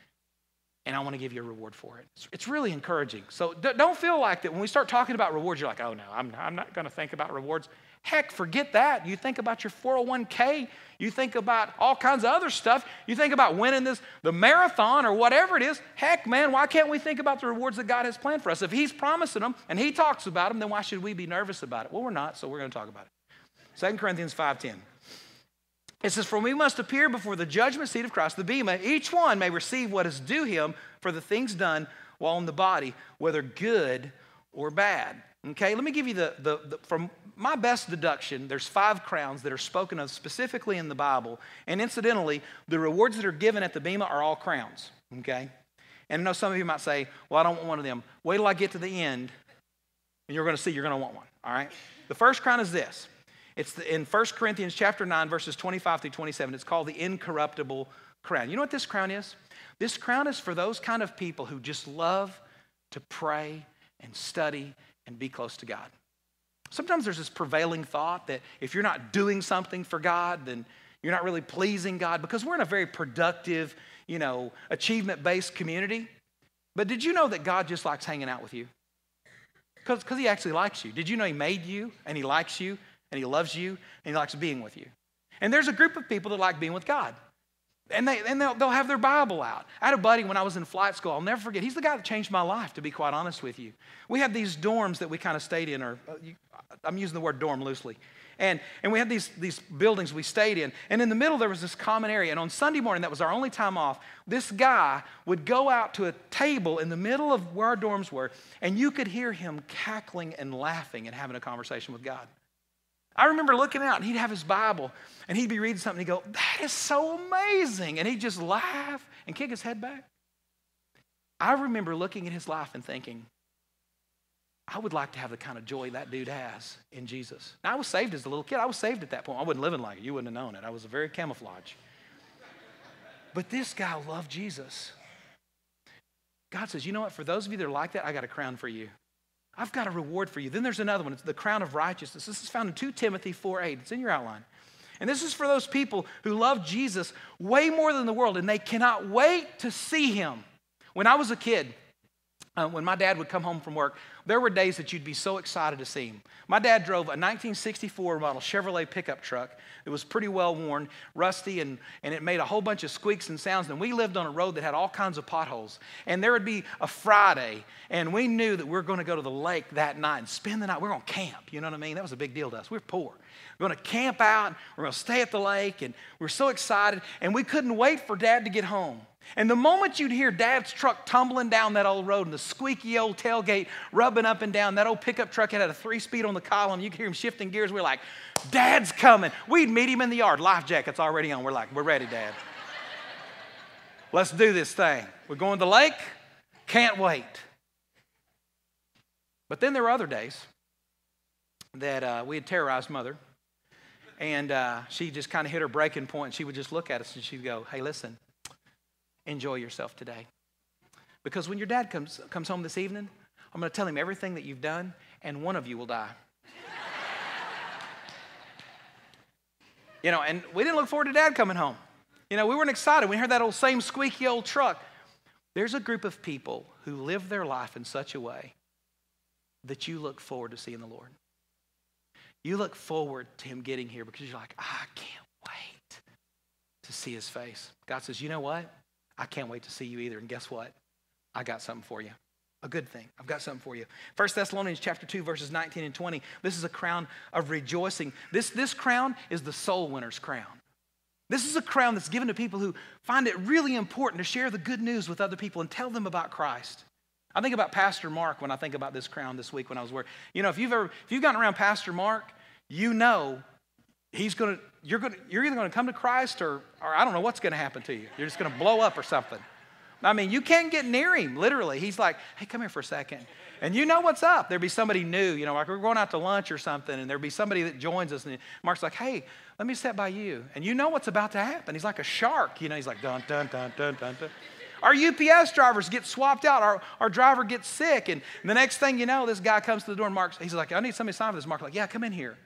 and I want to give you a reward for it. It's really encouraging. So don't feel like that when we start talking about rewards, you're like, oh no, I'm, I'm not going to think about rewards. Heck, forget that. You think about your 401k, you think about all kinds of other stuff. You think about winning this, the marathon or whatever it is. Heck, man, why can't we think about the rewards that God has planned for us? If He's promising them and He talks about them, then why should we be nervous about it? Well, we're not, so we're going to talk about it. 2 Corinthians 5.10. It says, For we must appear before the judgment seat of Christ, the Bema. Each one may receive what is due him for the things done while in the body, whether good or bad. Okay, let me give you the, the, the, from my best deduction, there's five crowns that are spoken of specifically in the Bible. And incidentally, the rewards that are given at the Bema are all crowns. Okay? And I know some of you might say, well, I don't want one of them. Wait till I get to the end, and you're going to see you're going to want one. All right? The first crown is this it's the, in 1 Corinthians chapter 9, verses 25 through 27. It's called the incorruptible crown. You know what this crown is? This crown is for those kind of people who just love to pray and study and be close to God. Sometimes there's this prevailing thought that if you're not doing something for God, then you're not really pleasing God because we're in a very productive, you know, achievement based community. But did you know that God just likes hanging out with you? Because He actually likes you. Did you know He made you and He likes you and He loves you and He likes being with you. And there's a group of people that like being with God. And, they, and they'll, they'll have their Bible out. I had a buddy when I was in flight school, I'll never forget. He's the guy that changed my life, to be quite honest with you. We had these dorms that we kind of stayed in, or uh, I'm using the word dorm loosely. And, and we had these, these buildings we stayed in. And in the middle, there was this common area. And on Sunday morning, that was our only time off, this guy would go out to a table in the middle of where our dorms were, and you could hear him cackling and laughing and having a conversation with God. I remember looking out and he'd have his Bible and he'd be reading something and he'd go, That is so amazing. And he'd just laugh and kick his head back. I remember looking at his life and thinking, I would like to have the kind of joy that dude has in Jesus. Now, I was saved as a little kid. I was saved at that point. I wasn't living like it. You wouldn't have known it. I was a very camouflage. But this guy loved Jesus. God says, you know what? For those of you that are like that, I got a crown for you. I've got a reward for you. Then there's another one. It's the crown of righteousness. This is found in 2 Timothy 4 8. It's in your outline. And this is for those people who love Jesus way more than the world and they cannot wait to see him. When I was a kid, uh, when my dad would come home from work, there were days that you'd be so excited to see him. My dad drove a 1964 model Chevrolet pickup truck. It was pretty well worn, rusty, and, and it made a whole bunch of squeaks and sounds. And we lived on a road that had all kinds of potholes. And there would be a Friday, and we knew that we were going to go to the lake that night and spend the night. We we're going to camp, you know what I mean? That was a big deal to us. We were poor. We're going to camp out, we're going to stay at the lake, and we we're so excited. And we couldn't wait for dad to get home. And the moment you'd hear dad's truck tumbling down that old road and the squeaky old tailgate rubbing up and down, that old pickup truck had a three speed on the column. You could hear him shifting gears. We are like, Dad's coming. We'd meet him in the yard, life jackets already on. We're like, We're ready, Dad. Let's do this thing. We're going to the lake. Can't wait. But then there were other days that uh, we had terrorized mother. And uh, she just kind of hit her breaking point. She would just look at us and she'd go, Hey, listen, enjoy yourself today. Because when your dad comes, comes home this evening, I'm going to tell him everything that you've done, and one of you will die. *laughs* you know, and we didn't look forward to dad coming home. You know, we weren't excited. We heard that old same squeaky old truck. There's a group of people who live their life in such a way that you look forward to seeing the Lord. You look forward to him getting here because you're like, I can't wait to see his face. God says, you know what? I can't wait to see you either. And guess what? I got something for you. A good thing. I've got something for you. 1 Thessalonians chapter 2, verses 19 and 20. This is a crown of rejoicing. This, this crown is the soul winner's crown. This is a crown that's given to people who find it really important to share the good news with other people and tell them about Christ. I think about Pastor Mark when I think about this crown this week when I was working. You know, if you've ever if you've gotten around Pastor Mark, you know he's going to you're going to, you're either going to come to Christ or or I don't know what's going to happen to you. You're just going to blow up or something. I mean, you can't get near him, literally. He's like, hey, come here for a second. And you know what's up. There'd be somebody new, you know, like we're going out to lunch or something, and there'd be somebody that joins us, and Mark's like, hey, let me step by you. And you know what's about to happen. He's like a shark, you know, he's like, dun, dun, dun, dun, dun, dun. Our UPS drivers get swapped out. Our, our driver gets sick. And the next thing you know, this guy comes to the door and Mark's, he's like, I need somebody to sign for this. Mark's like, yeah, come in here.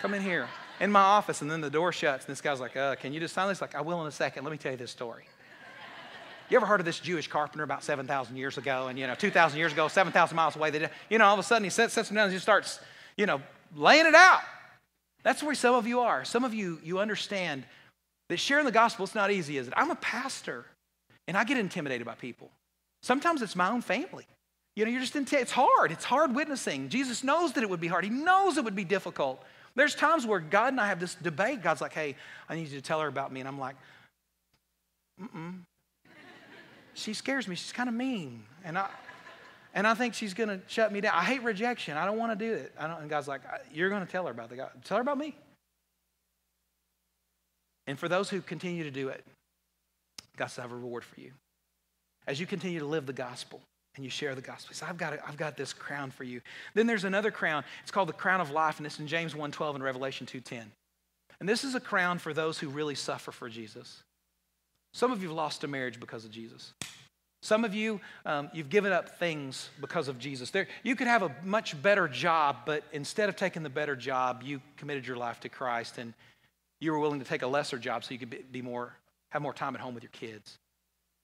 Come in here. In my office. And then the door shuts. And this guy's like, uh, can you just sign this? Like, I will in a second. Let me tell you this story. You ever heard of this Jewish carpenter about 7,000 years ago? And, you know, 2,000 years ago, 7,000 miles away, they, you know, all of a sudden he sets, them down and he starts, you know, laying it out. That's where some of you are. Some of you, you understand that sharing the gospel, it's not easy, is it? I'm a pastor, and I get intimidated by people. Sometimes it's my own family. You know, you're just, it's hard. It's hard witnessing. Jesus knows that it would be hard. He knows it would be difficult. There's times where God and I have this debate. God's like, hey, I need you to tell her about me. And I'm like, mm-mm. She scares me. She's kind of mean. And I, and I think she's going to shut me down. I hate rejection. I don't want to do it. and God's like, you're going to tell her about the God. Tell her about me. And for those who continue to do it, God's have a reward for you. As you continue to live the gospel and you share the gospel, so I've got, I've got this crown for you. Then there's another crown. It's called the crown of life, and it's in James 1.12 and Revelation 2.10. And this is a crown for those who really suffer for Jesus. Some of you have lost a marriage because of Jesus. Some of you, um, you've given up things because of Jesus. There, you could have a much better job, but instead of taking the better job, you committed your life to Christ and you were willing to take a lesser job so you could be more, have more time at home with your kids.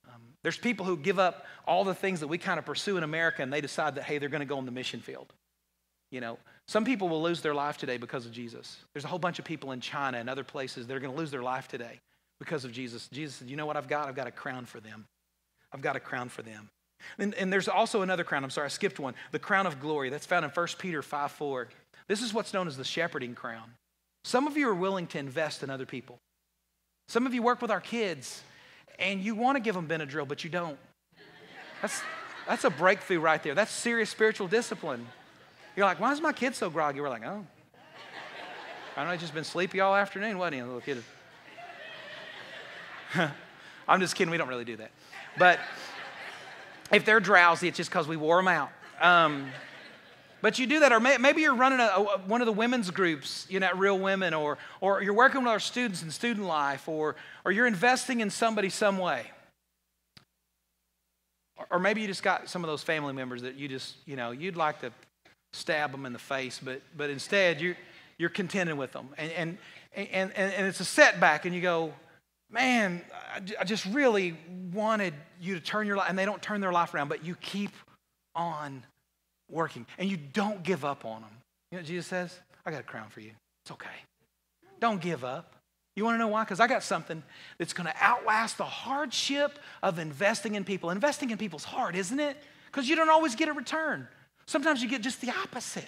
Um, there's people who give up all the things that we kind of pursue in America and they decide that, hey, they're going to go on the mission field. You know, some people will lose their life today because of Jesus. There's a whole bunch of people in China and other places that are going to lose their life today because of Jesus. Jesus said, you know what I've got? I've got a crown for them. I've got a crown for them. And, and, there's also another crown. I'm sorry, I skipped one. The crown of glory. That's found in 1 Peter 5 4. This is what's known as the shepherding crown. Some of you are willing to invest in other people. Some of you work with our kids and you want to give them Benadryl, but you don't. That's, that's a breakthrough right there. That's serious spiritual discipline. You're like, why is my kid so groggy? We're like, oh. I know, he's just been sleepy all afternoon, wasn't he, little kid? *laughs* I'm just kidding, we don't really do that. But if they're drowsy, it's just because we wore them out. Um, but you do that, or may, maybe you're running a, a, one of the women's groups, you know, at Real Women, or, or you're working with our students in student life, or, or you're investing in somebody some way. Or, or maybe you just got some of those family members that you just, you know, you'd like to stab them in the face, but, but instead you're, you're contented with them. And, and, and, and it's a setback, and you go, man, I just really wanted you to turn your life, and they don't turn their life around, but you keep on working and you don't give up on them. You know Jesus says? I got a crown for you. It's okay. Don't give up. You want to know why? Because I got something that's going to outlast the hardship of investing in people. Investing in people's hard, isn't it? Because you don't always get a return. Sometimes you get just the opposite.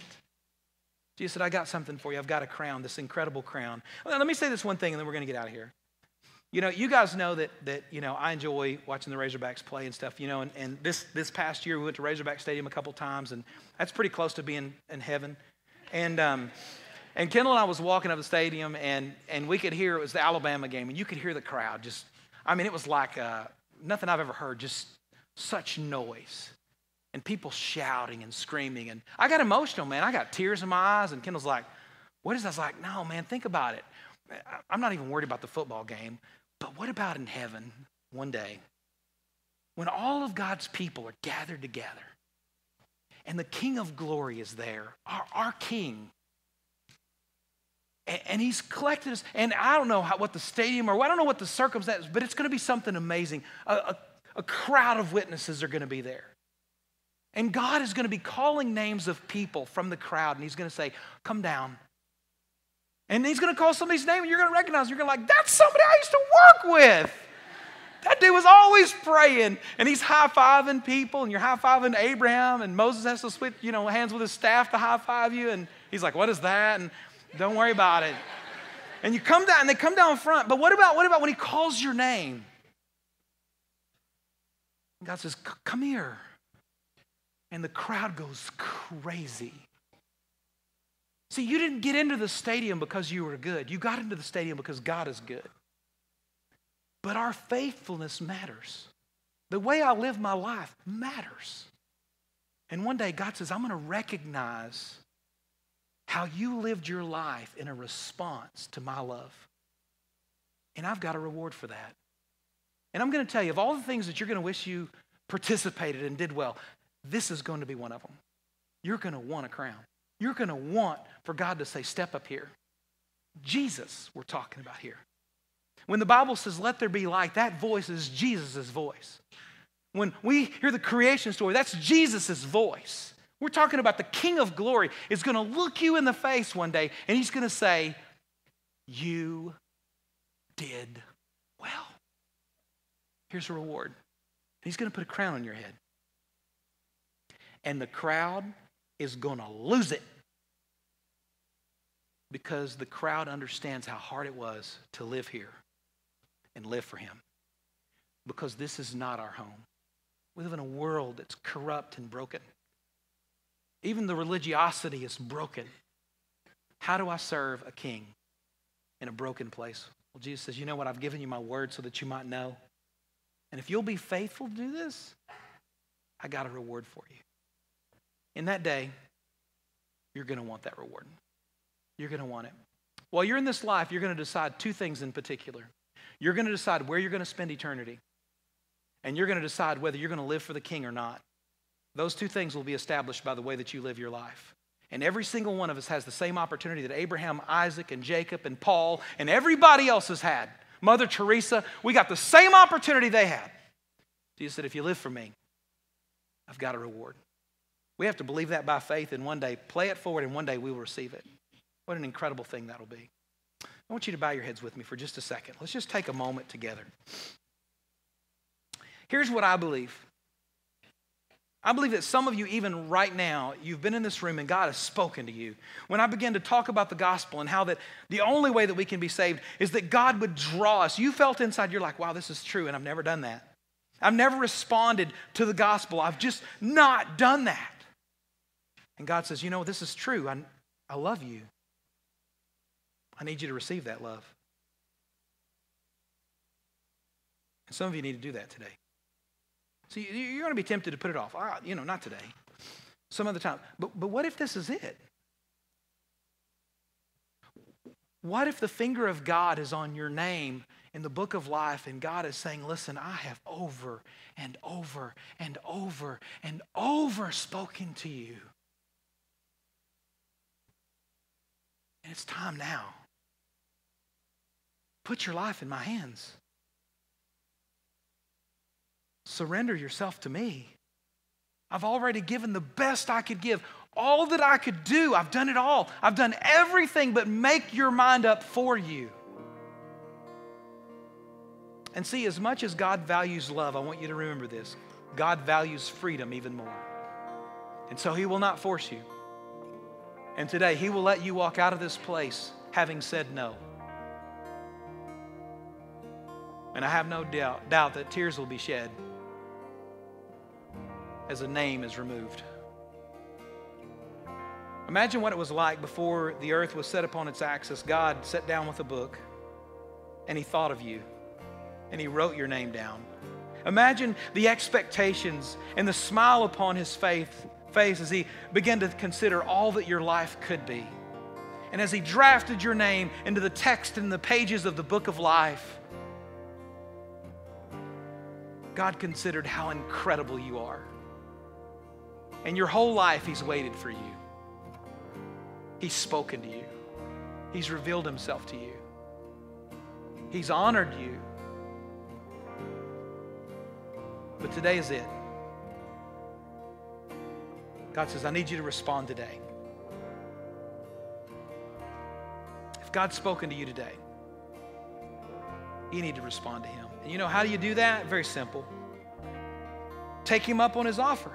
Jesus said, I got something for you. I've got a crown, this incredible crown. Let me say this one thing and then we're going to get out of here. You know, you guys know that, that you know, I enjoy watching the Razorbacks play and stuff, you know, and, and this, this past year we went to Razorback Stadium a couple times, and that's pretty close to being in heaven. And, um, and Kendall and I was walking up the stadium, and, and we could hear, it was the Alabama game, and you could hear the crowd just, I mean, it was like uh, nothing I've ever heard, just such noise. And people shouting and screaming. And I got emotional, man. I got tears in my eyes, and Kendall's like, what is that? I was like, no, man, think about it. I'm not even worried about the football game. But what about in heaven one day when all of God's people are gathered together and the King of glory is there, our, our King? And, he's collected us, and I don't know how, what the stadium or I don't know what the circumstances, but it's going to be something amazing. A, a, a crowd of witnesses are going to be there. And God is going to be calling names of people from the crowd, and He's going to say, Come down. And he's going to call somebody's name and you're going to recognize. You're going to like, that's somebody I used to work with. That dude was always praying and he's high fiving people and you're high fiving Abraham and Moses has to switch, you know, hands with his staff to high five you. And he's like, what is that? And don't worry about it. And you come down and they come down front. But what about, what about when he calls your name? God says, come here. And the crowd goes crazy. See, you didn't get into the stadium because you were good. You got into the stadium because God is good. But our faithfulness matters. The way I live my life matters. And one day God says, I'm going to recognize how you lived your life in a response to my love. And I've got a reward for that. And I'm going to tell you, of all the things that you're going to wish you participated and did well, this is going to be one of them. You're going to want a crown. You're going to want for God to say, Step up here. Jesus, we're talking about here. When the Bible says, let there be light, that voice is Jesus' voice. When we hear the creation story, that's Jesus' voice. We're talking about the King of glory is going to look you in the face one day and he's going to say, You did well. Here's a reward. He's going to put a crown on your head. And the crowd is going to lose it because the crowd understands how hard it was to live here and live for Him. Because this is not our home. We live in a world that's corrupt and broken. Even the religiosity is broken. How do I serve a king in a broken place? Well, Jesus says, You know what? I've given you my word so that you might know. And if you'll be faithful to do this, I got a reward for you. In that day, you're going to want that reward. You're going to want it. While you're in this life, you're going to decide two things in particular. You're going to decide where you're going to spend eternity, and you're going to decide whether you're going to live for the king or not. Those two things will be established by the way that you live your life. And every single one of us has the same opportunity that Abraham, Isaac, and Jacob, and Paul, and everybody else has had. Mother Teresa, we got the same opportunity they had. Jesus said, If you live for me, I've got a reward. We have to believe that by faith, and one day play it forward, and one day we will receive it. What an incredible thing that'll be. I want you to bow your heads with me for just a second. Let's just take a moment together. Here's what I believe I believe that some of you, even right now, you've been in this room and God has spoken to you. When I began to talk about the gospel and how that the only way that we can be saved is that God would draw us, you felt inside, you're like, wow, this is true, and I've never done that. I've never responded to the gospel. I've just not done that. And God says, you know, this is true. I, I love you. I need you to receive that love. And some of you need to do that today. So you're going to be tempted to put it off. Ah, you know, not today. Some other time. But, but what if this is it? What if the finger of God is on your name in the book of life and God is saying, Listen, I have over and over and over and over spoken to you. And it's time now. Put your life in my hands. Surrender yourself to me. I've already given the best I could give. All that I could do, I've done it all. I've done everything but make your mind up for you. And see, as much as God values love, I want you to remember this God values freedom even more. And so He will not force you. And today, He will let you walk out of this place having said no. And I have no doubt, doubt that tears will be shed as a name is removed. Imagine what it was like before the earth was set upon its axis. God sat down with a book and he thought of you and he wrote your name down. Imagine the expectations and the smile upon his faith, face as he began to consider all that your life could be. And as he drafted your name into the text in the pages of the book of life, God considered how incredible you are. And your whole life, He's waited for you. He's spoken to you, He's revealed Himself to you, He's honored you. But today is it. God says, I need you to respond today. If God's spoken to you today, you need to respond to Him. And you know, how do you do that? Very simple. Take Him up on His offer.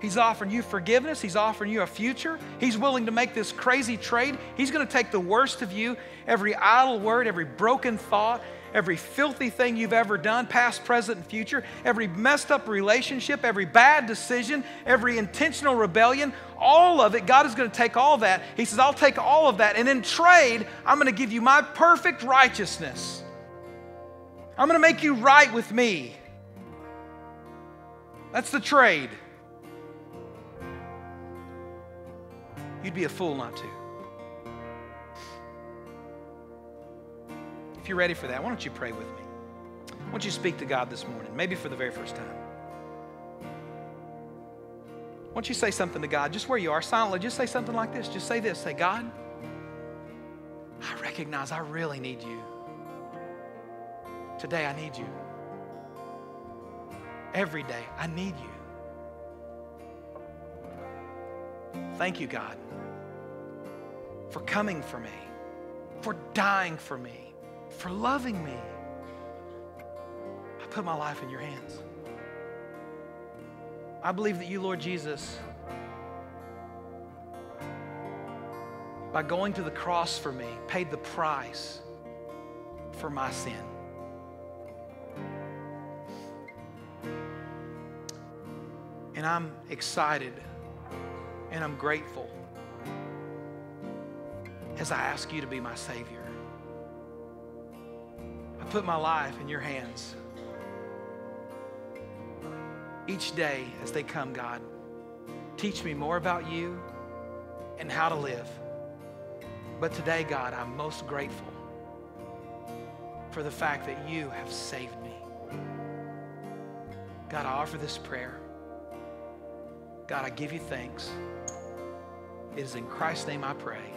He's offering you forgiveness. He's offering you a future. He's willing to make this crazy trade. He's going to take the worst of you, every idle word, every broken thought, every filthy thing you've ever done, past, present, and future, every messed up relationship, every bad decision, every intentional rebellion, all of it. God is going to take all that. He says, I'll take all of that. And in trade, I'm going to give you my perfect righteousness. I'm going to make you right with me. That's the trade. You'd be a fool not to. If you're ready for that, why don't you pray with me? Why don't you speak to God this morning, maybe for the very first time? Why don't you say something to God, just where you are, silently, just say something like this. Just say this Say, God, I recognize I really need you. Today, I need you. Every day, I need you. Thank you, God, for coming for me, for dying for me, for loving me. I put my life in your hands. I believe that you, Lord Jesus, by going to the cross for me, paid the price for my sin. And I'm excited and I'm grateful as I ask you to be my Savior. I put my life in your hands. Each day as they come, God, teach me more about you and how to live. But today, God, I'm most grateful for the fact that you have saved me. God, I offer this prayer. God, I give you thanks. It is in Christ's name I pray.